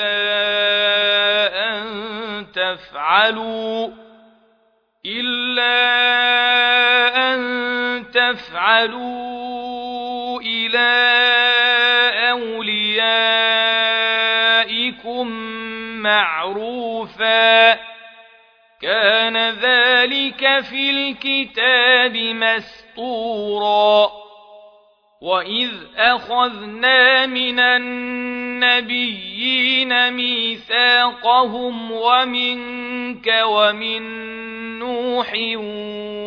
أن تفعلوا إلا أن تفعلوا إلى أوليائكم معروفا كان ذلك في الكتاب مسطورا وإذ أخذنا من النبيين ميثاقهم ومنك ومن نوح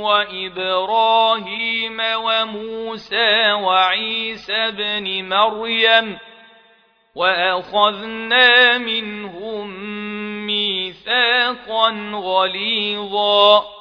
وإبراهيم وموسى وعيسى بن مريم وأخذنا منهم ميثاقا غليظا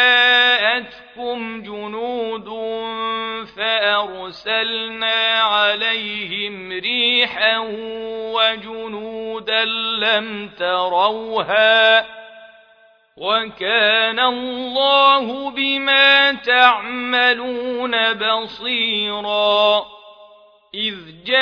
لم تروها وكان الله بما تعملون بصيرا إذ جاءوكم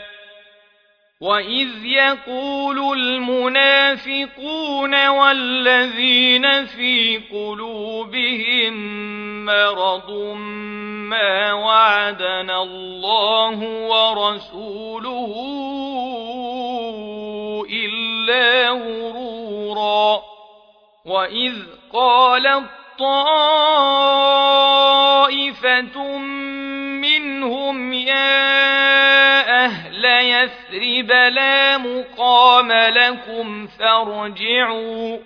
وإذ يقول المنافقون والذين في قلوبهم مرض ما وعدنا الله ورسوله إلا غرورا وإذ قالت طائفة منهم يا يثرب لا مقام لكم فارجعوا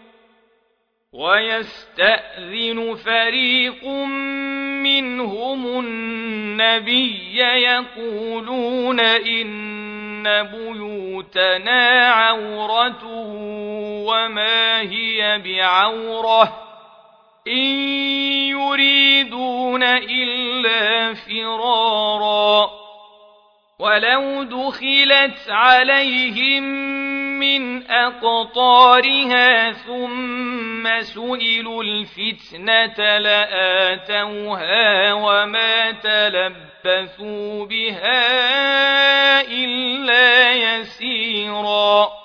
ويستأذن فريق منهم النبي يقولون إن بيوتنا عورة وما هي بعورة إن يريدون إلا فرارا ولو دخلت عليهم من أقطارها ثم سئلوا الفتنة لآتوها وما تلبثوا بها إلا يسيرا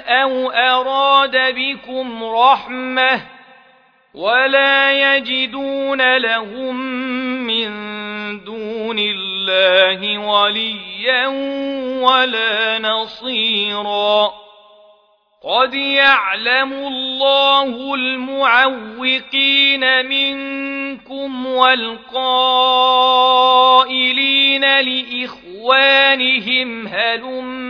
أو أراد بكم رحمة ولا يجدون لهم من دون الله وليا ولا نصيرا. قد يعلم الله المعوقين منكم والقائلين لإخوانهم هلم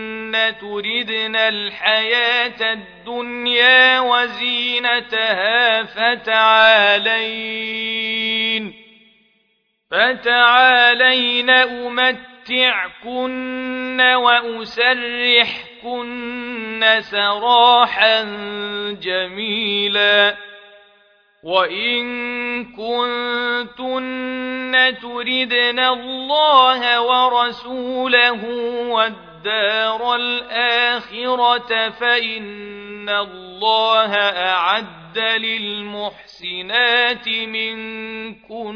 تردن الحياة الدنيا وزينتها فتعالين. فتعالين أمتعكن وأسرحكن سراحا جميلا. وإن كنتن تردن الله ورسوله والدار الآخرة فإن الله أعد للمحسنات منكن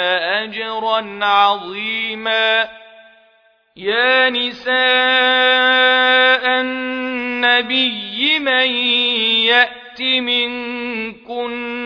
أجرا عظيما. يا نساء النبي من يأت منكن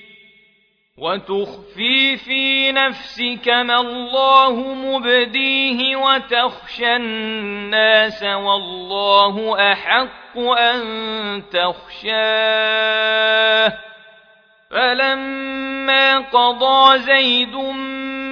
وتخفي في نفسك ما الله مبديه وتخشى الناس والله أحق أن تخشاه. فلما قضى زيد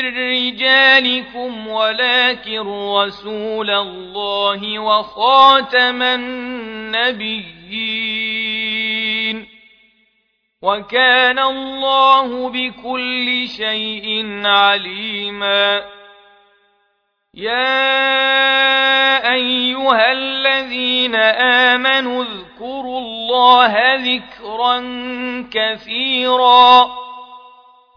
رجالكم ولكن رسول الله وخاتم النبيين وكان الله بكل شيء عليما. يا أيها الذين آمنوا اذكروا الله ذكرا كثيرا.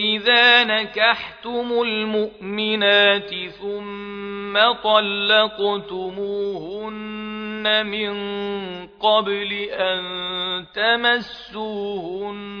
إذا نكحتم المؤمنات ثم طلقتموهن من قبل أن تمسوهن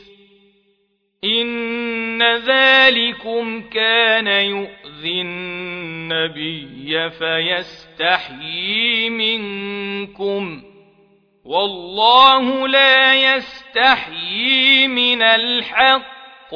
إن ذلكم كان يؤذي النبي فيستحيي منكم والله لا يستحيي من الحق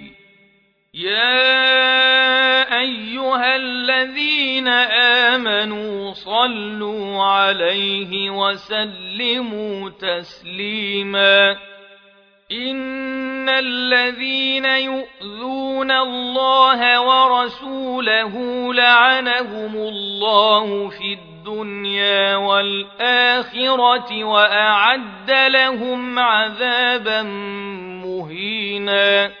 يا أيها الذين آمنوا صلوا عليه وسلموا تسليما إن الذين يؤذون الله ورسوله لعنهم الله في الدنيا والآخرة وأعد لهم عذابا مهينا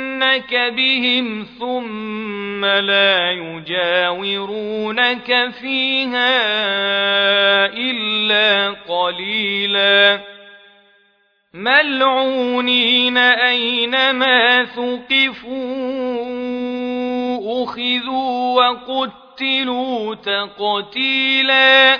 بهم ثم لا يجاورونك فيها إلا قليلا ملعونين أينما ثقفوا أخذوا وقتلوا تقتيلا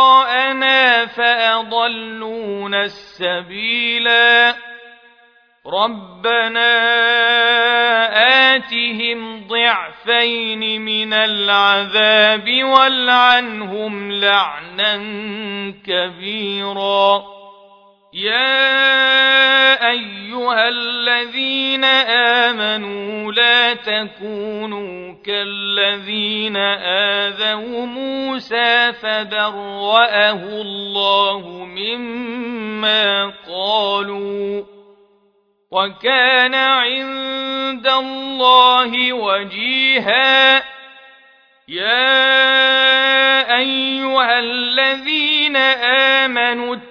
فأضلونا السبيلا ربنا آتهم ضعفين من العذاب والعنهم لعنا كبيرا يا أيها الذين آمنوا لا تكونوا كالذين آذوا موسى فبرأه الله مما قالوا وكان عند الله وجيها. يا أيها الذين آمنوا